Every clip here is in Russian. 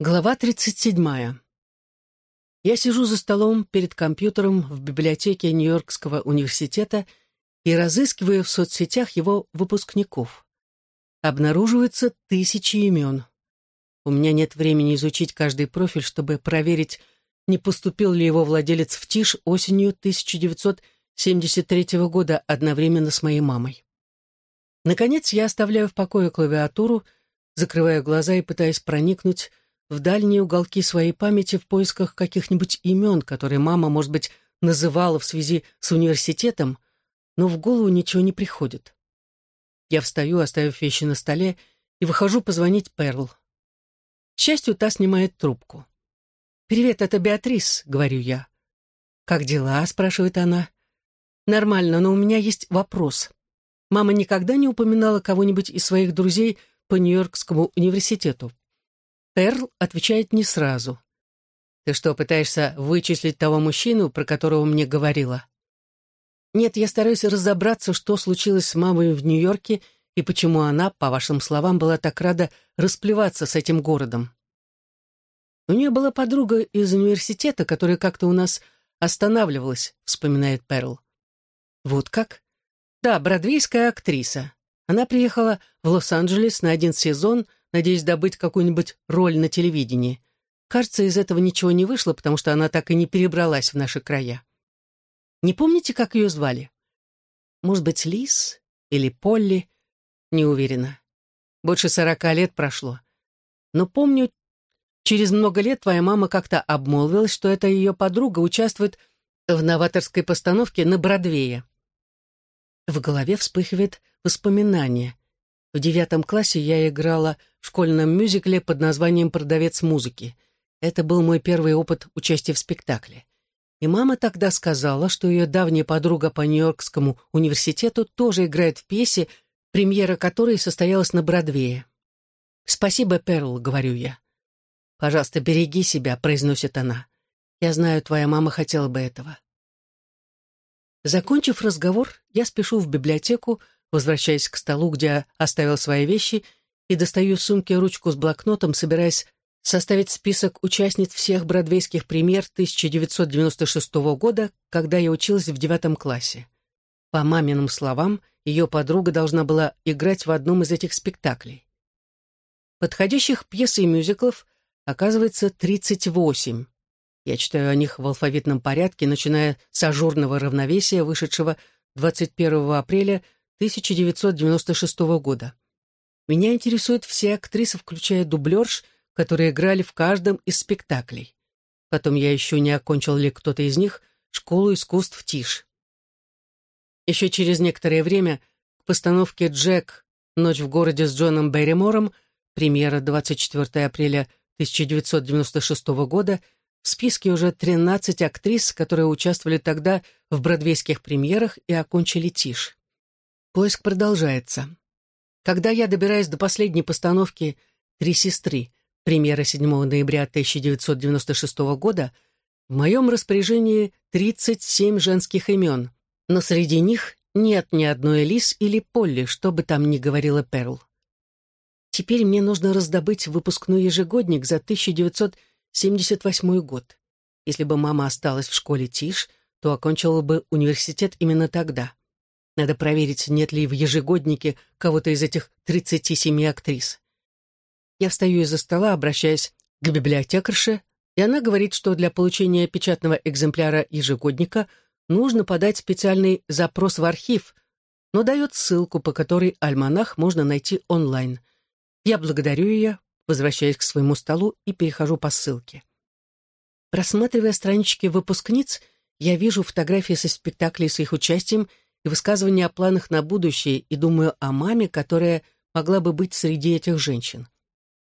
Глава 37. Я сижу за столом перед компьютером в библиотеке Нью-Йоркского университета и разыскиваю в соцсетях его выпускников. Обнаруживаются тысячи имен. У меня нет времени изучить каждый профиль, чтобы проверить, не поступил ли его владелец в ТИШ осенью 1973 года одновременно с моей мамой. Наконец я оставляю в покое клавиатуру, закрываю глаза и пытаясь проникнуть в дальние уголки своей памяти в поисках каких-нибудь имен, которые мама, может быть, называла в связи с университетом, но в голову ничего не приходит. Я встаю, оставив вещи на столе, и выхожу позвонить Перл. К счастью, та снимает трубку. «Привет, это Беатрис», — говорю я. «Как дела?» — спрашивает она. «Нормально, но у меня есть вопрос. Мама никогда не упоминала кого-нибудь из своих друзей по Нью-Йоркскому университету?» Перл отвечает не сразу. «Ты что, пытаешься вычислить того мужчину, про которого мне говорила?» «Нет, я стараюсь разобраться, что случилось с мамой в Нью-Йорке и почему она, по вашим словам, была так рада расплеваться с этим городом». «У нее была подруга из университета, которая как-то у нас останавливалась», — вспоминает Перл. «Вот как?» «Да, бродвейская актриса. Она приехала в Лос-Анджелес на один сезон — надеясь добыть какую-нибудь роль на телевидении. Кажется, из этого ничего не вышло, потому что она так и не перебралась в наши края. Не помните, как ее звали? Может быть, Лис или Полли? Не уверена. Больше сорока лет прошло. Но помню, через много лет твоя мама как-то обмолвилась, что эта ее подруга участвует в новаторской постановке на Бродвее. В голове вспыхивает воспоминание. В девятом классе я играла в школьном мюзикле под названием «Продавец музыки». Это был мой первый опыт участия в спектакле. И мама тогда сказала, что ее давняя подруга по Нью-Йоркскому университету тоже играет в пьесе, премьера которой состоялась на Бродвее. «Спасибо, Перл», — говорю я. «Пожалуйста, береги себя», — произносит она. «Я знаю, твоя мама хотела бы этого». Закончив разговор, я спешу в библиотеку, возвращаясь к столу, где оставил свои вещи, и достаю из сумки ручку с блокнотом, собираясь составить список участниц всех бродвейских премьер 1996 года, когда я училась в девятом классе. По маминым словам, ее подруга должна была играть в одном из этих спектаклей. Подходящих пьес и мюзиклов оказывается 38. Я читаю о них в алфавитном порядке, начиная с ажурного равновесия, вышедшего 21 апреля 1996 года. Меня интересуют все актрисы, включая дублерш, которые играли в каждом из спектаклей. Потом я еще не окончил ли кто-то из них школу искусств ТИШ. Еще через некоторое время к постановке «Джек. Ночь в городе с Джоном Берримором», премьера 24 апреля 1996 года, в списке уже 13 актрис, которые участвовали тогда в бродвейских премьерах и окончили ТИШ. Поиск продолжается. Когда я добираюсь до последней постановки «Три сестры», премьера 7 ноября 1996 года, в моем распоряжении 37 женских имен, но среди них нет ни одной Лис или Полли, что бы там ни говорила Перл. Теперь мне нужно раздобыть выпускной ежегодник за 1978 год. Если бы мама осталась в школе Тиш, то окончила бы университет именно тогда. Надо проверить, нет ли в ежегоднике кого-то из этих 37 актрис. Я встаю из-за стола, обращаясь к библиотекарше, и она говорит, что для получения печатного экземпляра ежегодника нужно подать специальный запрос в архив, но дает ссылку, по которой альманах можно найти онлайн. Я благодарю ее, возвращаюсь к своему столу и перехожу по ссылке. Просматривая странички выпускниц, я вижу фотографии со спектаклей с их участием и высказывания о планах на будущее и думаю о маме, которая могла бы быть среди этих женщин.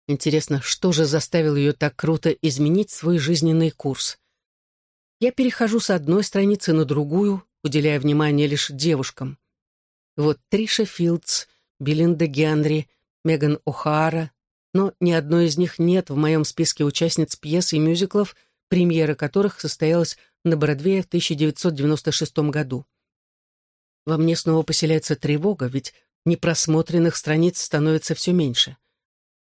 Интересно, что же заставило ее так круто изменить свой жизненный курс? Я перехожу с одной страницы на другую, уделяя внимание лишь девушкам. Вот Триша Филдс, Белинда Генри, Меган О'Хара, но ни одной из них нет в моем списке участниц пьес и мюзиклов, премьера которых состоялась на Бродвее в 1996 году. Во мне снова поселяется тревога, ведь непросмотренных страниц становится все меньше.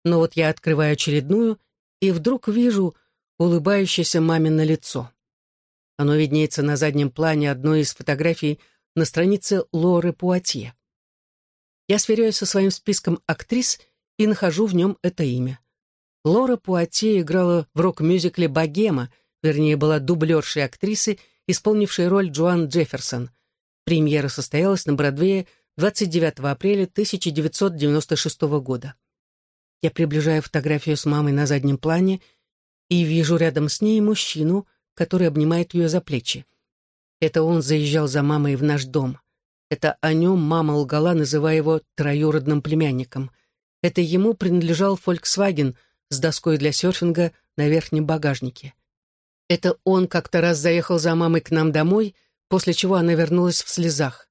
Но вот я открываю очередную и вдруг вижу улыбающееся мамино лицо. Оно виднеется на заднем плане одной из фотографий на странице Лоры Пуатье. Я сверяюсь со своим списком актрис и нахожу в нем это имя. Лора Пуатье играла в рок-мюзикле «Богема», вернее, была дублершей актрисы, исполнившей роль Джоан Джефферсон. Премьера состоялась на Бродвее 29 апреля 1996 года. Я приближаю фотографию с мамой на заднем плане и вижу рядом с ней мужчину, который обнимает ее за плечи. Это он заезжал за мамой в наш дом. Это о нем мама лгала, называя его троюродным племянником. Это ему принадлежал Volkswagen с доской для серфинга на верхнем багажнике. Это он как-то раз заехал за мамой к нам домой, после чего она вернулась в слезах.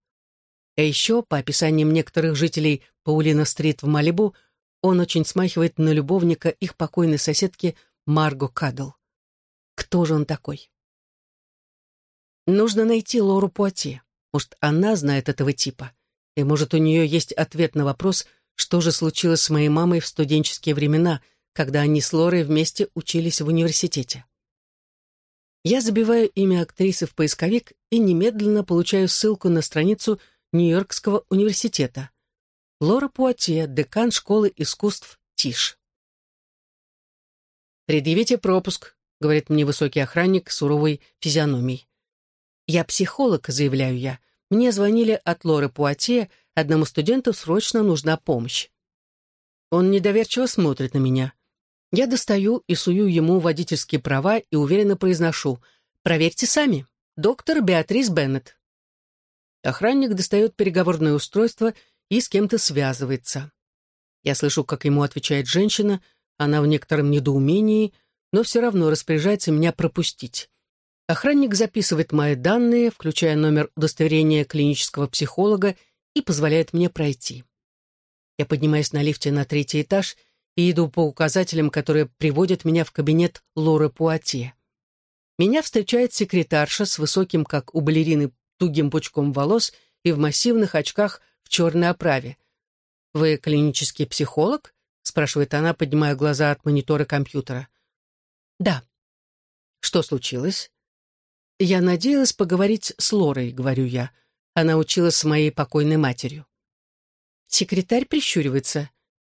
А еще, по описаниям некоторых жителей Паулина-стрит в Малибу, он очень смахивает на любовника их покойной соседки Марго Кадл. Кто же он такой? Нужно найти Лору Пуатье. Может, она знает этого типа. И, может, у нее есть ответ на вопрос, что же случилось с моей мамой в студенческие времена, когда они с Лорой вместе учились в университете. Я забиваю имя актрисы в поисковик и немедленно получаю ссылку на страницу Нью-Йоркского университета. Лора Пуатье, декан школы искусств ТИШ. «Предъявите пропуск», — говорит мне высокий охранник с суровой физиономией. «Я психолог», — заявляю я. «Мне звонили от Лоры Пуатье, одному студенту срочно нужна помощь». Он недоверчиво смотрит на меня. Я достаю и сую ему водительские права и уверенно произношу «Проверьте сами. Доктор Беатрис Беннет». Охранник достает переговорное устройство и с кем-то связывается. Я слышу, как ему отвечает женщина, она в некотором недоумении, но все равно распоряжается меня пропустить. Охранник записывает мои данные, включая номер удостоверения клинического психолога, и позволяет мне пройти. Я поднимаюсь на лифте на третий этаж и иду по указателям, которые приводят меня в кабинет Лоры Пуатье. Меня встречает секретарша с высоким, как у балерины, тугим пучком волос и в массивных очках в черной оправе. «Вы клинический психолог?» — спрашивает она, поднимая глаза от монитора компьютера. «Да». «Что случилось?» «Я надеялась поговорить с Лорой», — говорю я. Она училась с моей покойной матерью. Секретарь прищуривается.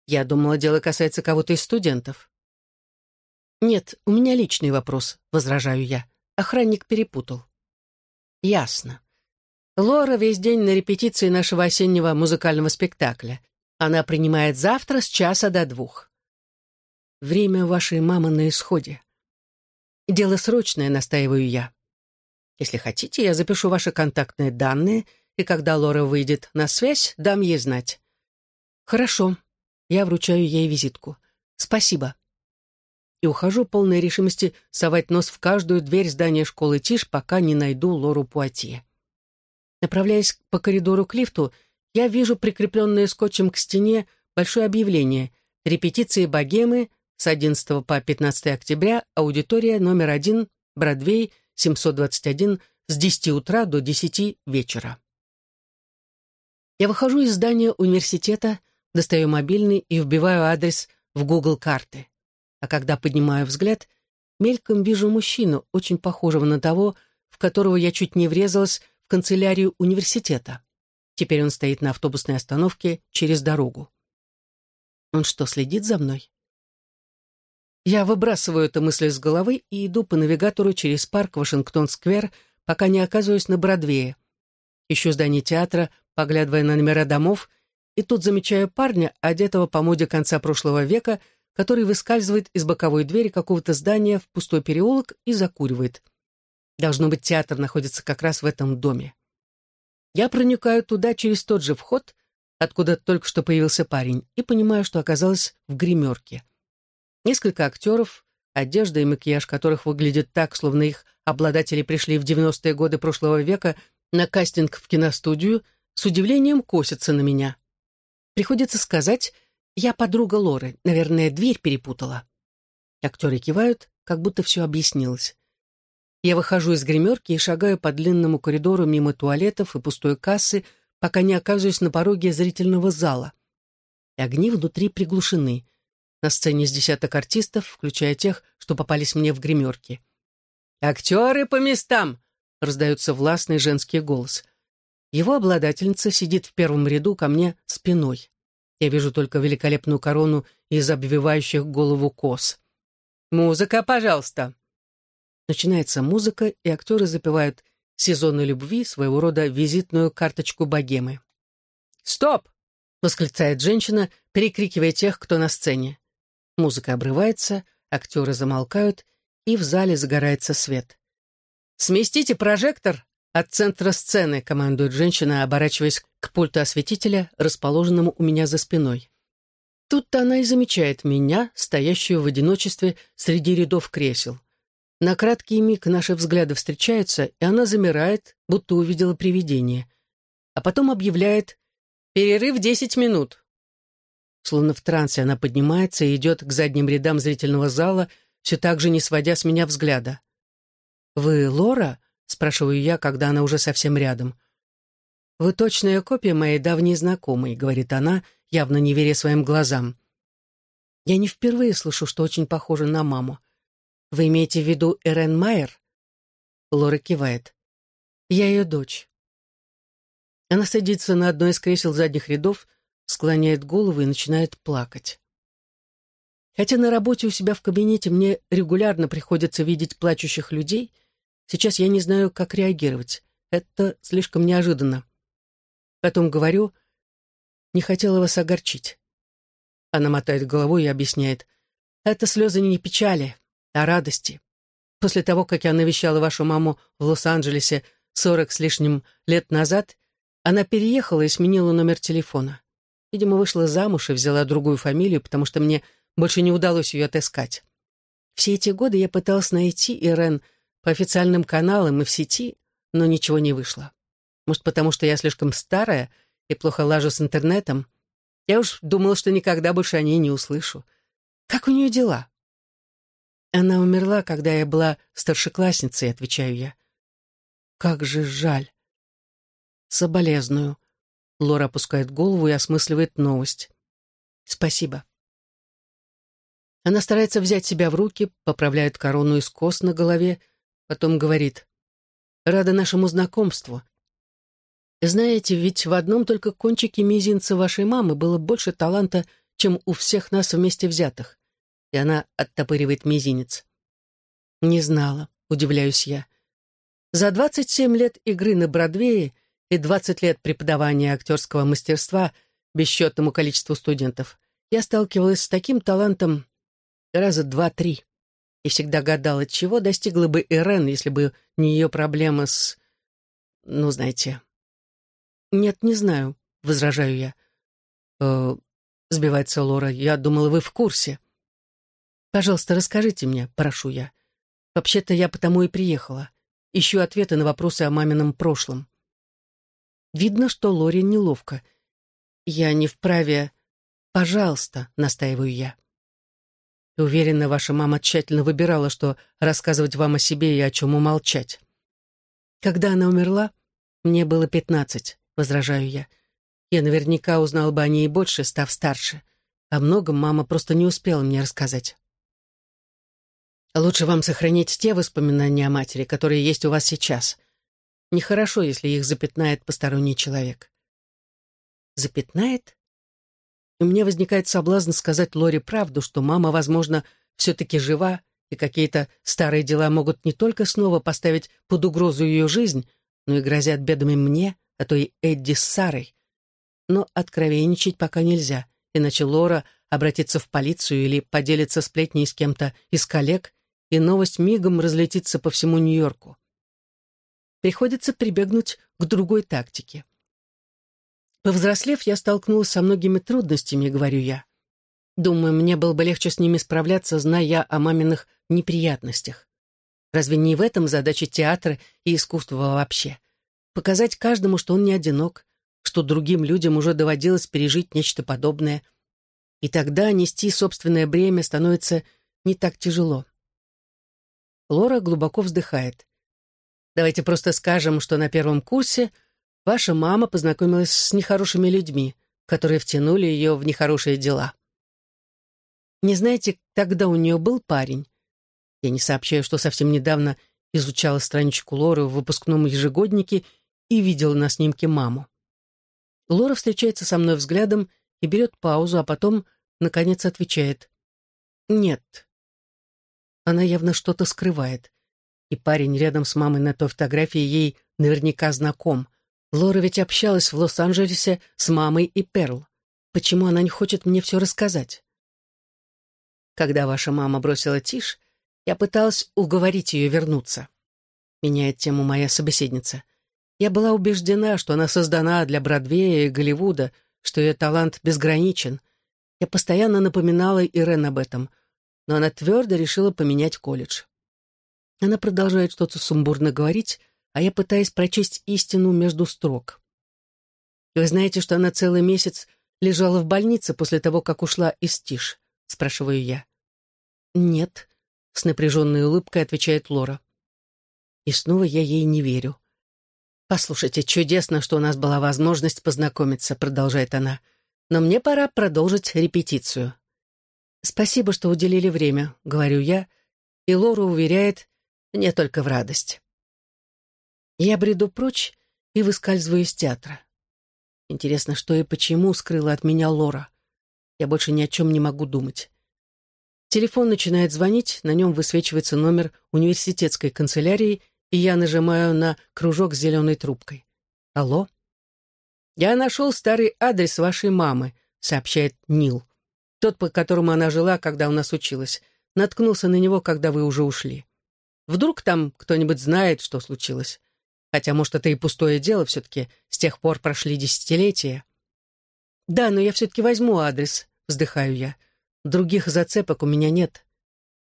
Я думала, дело касается кого-то из студентов. «Нет, у меня личный вопрос», — возражаю я. Охранник перепутал. «Ясно. Лора весь день на репетиции нашего осеннего музыкального спектакля. Она принимает завтра с часа до двух. Время вашей мамы на исходе. Дело срочное, настаиваю я. Если хотите, я запишу ваши контактные данные, и когда Лора выйдет на связь, дам ей знать. Хорошо. Я вручаю ей визитку. Спасибо. И ухожу полной решимости совать нос в каждую дверь здания школы Тиш, пока не найду Лору Пуатье. Направляясь по коридору к лифту, я вижу прикрепленное скотчем к стене большое объявление «Репетиции богемы с 11 по 15 октября, аудитория номер один, Бродвей, 721 с 10 утра до 10 вечера. Я выхожу из здания университета, достаю мобильный и вбиваю адрес в Google карты. А когда поднимаю взгляд, мельком вижу мужчину, очень похожего на того, в которого я чуть не врезалась в канцелярию университета. Теперь он стоит на автобусной остановке через дорогу. Он что, следит за мной? Я выбрасываю эту мысль из головы и иду по навигатору через парк Вашингтон-сквер, пока не оказываюсь на Бродвее. Ищу здание театра, поглядывая на номера домов, и тут замечаю парня, одетого по моде конца прошлого века, который выскальзывает из боковой двери какого-то здания в пустой переулок и закуривает. Должно быть, театр находится как раз в этом доме. Я проникаю туда через тот же вход, откуда только что появился парень, и понимаю, что оказалась в гримерке. Несколько актеров, одежда и макияж которых выглядят так, словно их обладатели пришли в 90-е годы прошлого века на кастинг в киностудию, с удивлением косятся на меня. Приходится сказать, я подруга Лоры, наверное, дверь перепутала. Актеры кивают, как будто все объяснилось. Я выхожу из гримерки и шагаю по длинному коридору мимо туалетов и пустой кассы, пока не оказываюсь на пороге зрительного зала. Огни внутри приглушены. На сцене с десяток артистов, включая тех, что попались мне в гримерке. «Актеры по местам!» — раздается властный женский голос. Его обладательница сидит в первом ряду ко мне спиной. Я вижу только великолепную корону из обвивающих голову кос. «Музыка, пожалуйста!» Начинается музыка, и актеры запевают «Сезоны любви», своего рода визитную карточку богемы. «Стоп!» — восклицает женщина, перекрикивая тех, кто на сцене. Музыка обрывается, актеры замолкают, и в зале загорается свет. «Сместите прожектор от центра сцены», — командует женщина, оборачиваясь к пульту осветителя, расположенному у меня за спиной. Тут-то она и замечает меня, стоящую в одиночестве среди рядов кресел. На краткий миг наши взгляды встречаются, и она замирает, будто увидела привидение. А потом объявляет «Перерыв десять минут». Словно в трансе она поднимается и идет к задним рядам зрительного зала, все так же не сводя с меня взгляда. «Вы Лора?» — спрашиваю я, когда она уже совсем рядом. «Вы точная копия моей давней знакомой», — говорит она, явно не веря своим глазам. Я не впервые слышу, что очень похожа на маму. Вы имеете в виду Эрен Майер? Лора кивает. Я ее дочь. Она садится на одно из кресел задних рядов, склоняет голову и начинает плакать. Хотя на работе у себя в кабинете мне регулярно приходится видеть плачущих людей, сейчас я не знаю, как реагировать. Это слишком неожиданно. Потом говорю, не хотела вас огорчить. Она мотает головой и объясняет, это слезы не печали, о радости. После того, как я навещала вашу маму в Лос-Анджелесе сорок с лишним лет назад, она переехала и сменила номер телефона. Видимо, вышла замуж и взяла другую фамилию, потому что мне больше не удалось ее отыскать. Все эти годы я пыталась найти Ирен по официальным каналам и в сети, но ничего не вышло. Может, потому что я слишком старая и плохо лажу с интернетом? Я уж думала, что никогда больше о ней не услышу. Как у нее дела? Она умерла, когда я была старшеклассницей, отвечаю я. Как же жаль. Соболезную. Лора опускает голову и осмысливает новость. Спасибо. Она старается взять себя в руки, поправляет корону из кос на голове, потом говорит. Рада нашему знакомству. Знаете, ведь в одном только кончике мизинца вашей мамы было больше таланта, чем у всех нас вместе взятых и она оттопыривает мизинец. Не знала, удивляюсь я. За 27 лет игры на Бродвее и 20 лет преподавания актерского мастерства бесчетному количеству студентов я сталкивалась с таким талантом раза два-три и всегда гадала, чего достигла бы Ирен, если бы не ее проблема с... ну, знаете... «Нет, не знаю», — возражаю я. «Э, — сбивается Лора, — я думала, вы в курсе. «Пожалуйста, расскажите мне», — прошу я. «Вообще-то я потому и приехала. Ищу ответы на вопросы о мамином прошлом». Видно, что Лори неловко. «Я не вправе...» «Пожалуйста», — настаиваю я. Уверена, ваша мама тщательно выбирала, что рассказывать вам о себе и о чем умолчать. Когда она умерла, мне было пятнадцать, возражаю я. Я наверняка узнал бы о ней больше, став старше. О многом мама просто не успела мне рассказать. Лучше вам сохранить те воспоминания о матери, которые есть у вас сейчас. Нехорошо, если их запятнает посторонний человек. Запятнает? У меня возникает соблазн сказать Лоре правду, что мама, возможно, все-таки жива, и какие-то старые дела могут не только снова поставить под угрозу ее жизнь, но и грозят бедами мне, а то и Эдди с Сарой. Но откровенничать пока нельзя, иначе Лора обратится в полицию или поделится сплетней с кем-то из коллег, и новость мигом разлетится по всему Нью-Йорку. Приходится прибегнуть к другой тактике. Повзрослев, я столкнулась со многими трудностями, говорю я. Думаю, мне было бы легче с ними справляться, зная о маминых неприятностях. Разве не в этом задача театра и искусства вообще? Показать каждому, что он не одинок, что другим людям уже доводилось пережить нечто подобное. И тогда нести собственное бремя становится не так тяжело. Лора глубоко вздыхает. Давайте просто скажем, что на первом курсе ваша мама познакомилась с нехорошими людьми, которые втянули ее в нехорошие дела. Не знаете, тогда у нее был парень? Я не сообщаю, что совсем недавно изучала страничку Лоры в выпускном ежегоднике и видела на снимке маму. Лора встречается со мной взглядом и берет паузу, а потом, наконец, отвечает. «Нет». Она явно что-то скрывает. И парень рядом с мамой на той фотографии ей наверняка знаком. Лора ведь общалась в Лос-Анджелесе с мамой и Перл. Почему она не хочет мне все рассказать? Когда ваша мама бросила тишь, я пыталась уговорить ее вернуться. Меняет тему моя собеседница. Я была убеждена, что она создана для Бродвея и Голливуда, что ее талант безграничен. Я постоянно напоминала Ирен об этом, но она твердо решила поменять колледж. Она продолжает что-то сумбурно говорить, а я пытаюсь прочесть истину между строк. «Вы знаете, что она целый месяц лежала в больнице после того, как ушла из Тиш?» — спрашиваю я. «Нет», — с напряженной улыбкой отвечает Лора. И снова я ей не верю. «Послушайте, чудесно, что у нас была возможность познакомиться», — продолжает она. «Но мне пора продолжить репетицию». «Спасибо, что уделили время», — говорю я, и Лора уверяет, «мне только в радость». Я бреду прочь и выскальзываю из театра. Интересно, что и почему скрыла от меня Лора. Я больше ни о чем не могу думать. Телефон начинает звонить, на нем высвечивается номер университетской канцелярии, и я нажимаю на кружок с зеленой трубкой. «Алло?» «Я нашел старый адрес вашей мамы», — сообщает Нил. «Тот, по которому она жила, когда у нас училась. Наткнулся на него, когда вы уже ушли. Вдруг там кто-нибудь знает, что случилось. Хотя, может, это и пустое дело все-таки. С тех пор прошли десятилетия. «Да, но я все-таки возьму адрес», — вздыхаю я. «Других зацепок у меня нет.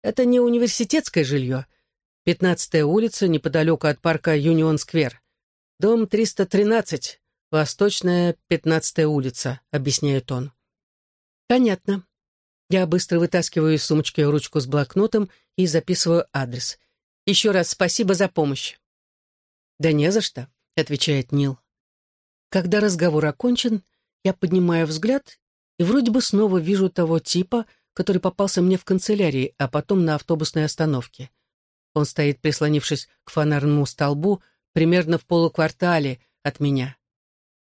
Это не университетское жилье. Пятнадцатая улица, неподалеку от парка Юнион-сквер. Дом 313, Восточная, пятнадцатая улица», — объясняет он. «Понятно». Я быстро вытаскиваю из сумочки ручку с блокнотом и записываю адрес. «Еще раз спасибо за помощь». «Да не за что», — отвечает Нил. Когда разговор окончен, я поднимаю взгляд и вроде бы снова вижу того типа, который попался мне в канцелярии, а потом на автобусной остановке. Он стоит, прислонившись к фонарному столбу, примерно в полуквартале от меня.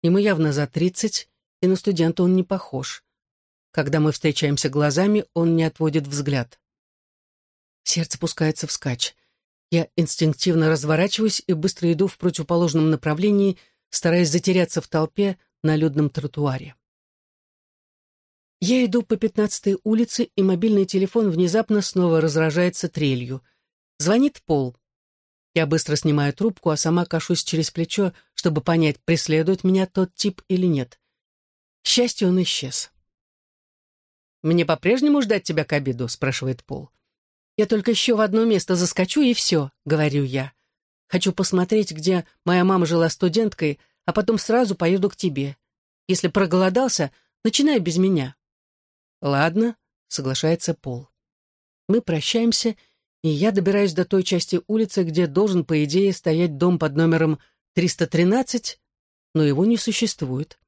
Ему явно за тридцать, и на студента он не похож. Когда мы встречаемся глазами, он не отводит взгляд. Сердце пускается вскачь. Я инстинктивно разворачиваюсь и быстро иду в противоположном направлении, стараясь затеряться в толпе на людном тротуаре. Я иду по пятнадцатой улице, и мобильный телефон внезапно снова разражается трелью. Звонит Пол. Я быстро снимаю трубку, а сама кашусь через плечо, чтобы понять, преследует меня тот тип или нет. К счастью, он исчез. «Мне по-прежнему ждать тебя к обеду?» — спрашивает Пол. Я только еще в одно место заскочу, и все, — говорю я. Хочу посмотреть, где моя мама жила студенткой, а потом сразу поеду к тебе. Если проголодался, начинай без меня. Ладно, — соглашается Пол. Мы прощаемся, и я добираюсь до той части улицы, где должен, по идее, стоять дом под номером 313, но его не существует.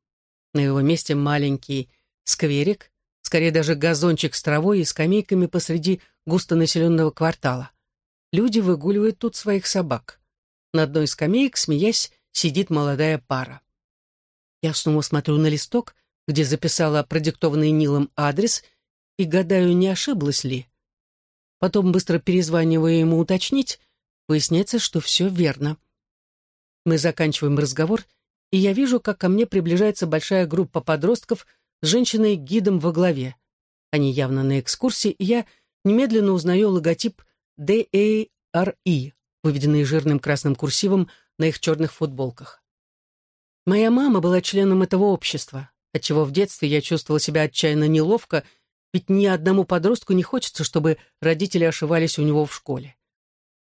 На его месте маленький скверик, скорее даже газончик с травой и скамейками посреди густонаселенного квартала. Люди выгуливают тут своих собак. На одной из скамеек, смеясь, сидит молодая пара. Я снова смотрю на листок, где записала продиктованный Нилом адрес, и гадаю, не ошиблась ли. Потом быстро перезваниваю ему уточнить, выясняется, что все верно. Мы заканчиваем разговор, и я вижу, как ко мне приближается большая группа подростков с женщиной-гидом во главе. Они явно на экскурсии, и я немедленно узнаю логотип DARE, выведенный жирным красным курсивом на их черных футболках. Моя мама была членом этого общества, отчего в детстве я чувствовала себя отчаянно неловко, ведь ни одному подростку не хочется, чтобы родители ошивались у него в школе.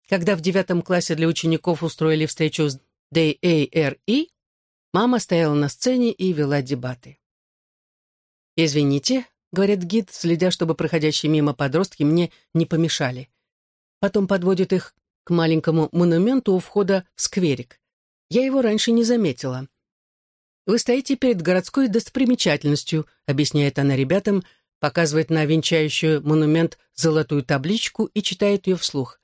Когда в девятом классе для учеников устроили встречу с DARE, мама стояла на сцене и вела дебаты. «Извините», — говорит гид, следя, чтобы проходящие мимо подростки мне не помешали. Потом подводит их к маленькому монументу у входа в скверик. Я его раньше не заметила. «Вы стоите перед городской достопримечательностью», — объясняет она ребятам, показывает на венчающую монумент золотую табличку и читает ее вслух.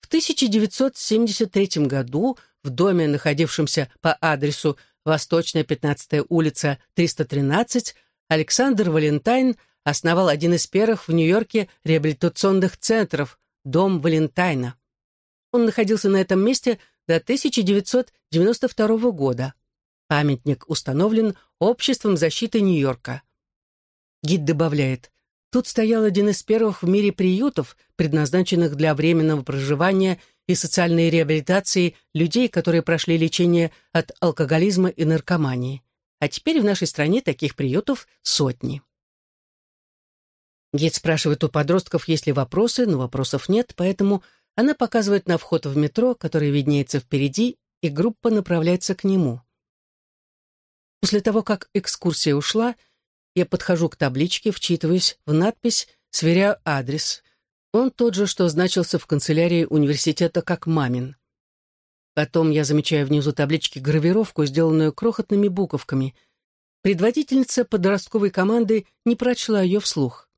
В 1973 году в доме, находившемся по адресу Восточная 15 улица 313, Александр Валентайн основал один из первых в Нью-Йорке реабилитационных центров «Дом Валентайна». Он находился на этом месте до 1992 года. Памятник установлен Обществом защиты Нью-Йорка. Гид добавляет, тут стоял один из первых в мире приютов, предназначенных для временного проживания и социальной реабилитации людей, которые прошли лечение от алкоголизма и наркомании. А теперь в нашей стране таких приютов сотни. Гид спрашивает у подростков, есть ли вопросы, но вопросов нет, поэтому она показывает на вход в метро, который виднеется впереди, и группа направляется к нему. После того, как экскурсия ушла, я подхожу к табличке, вчитываюсь в надпись, сверяю адрес. Он тот же, что значился в канцелярии университета как мамин. Потом я замечаю внизу таблички гравировку, сделанную крохотными буковками. Предводительница подростковой команды не прочла ее вслух.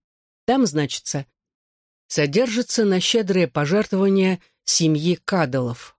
Там значится «Содержится на щедрое пожертвование семьи Кадалов».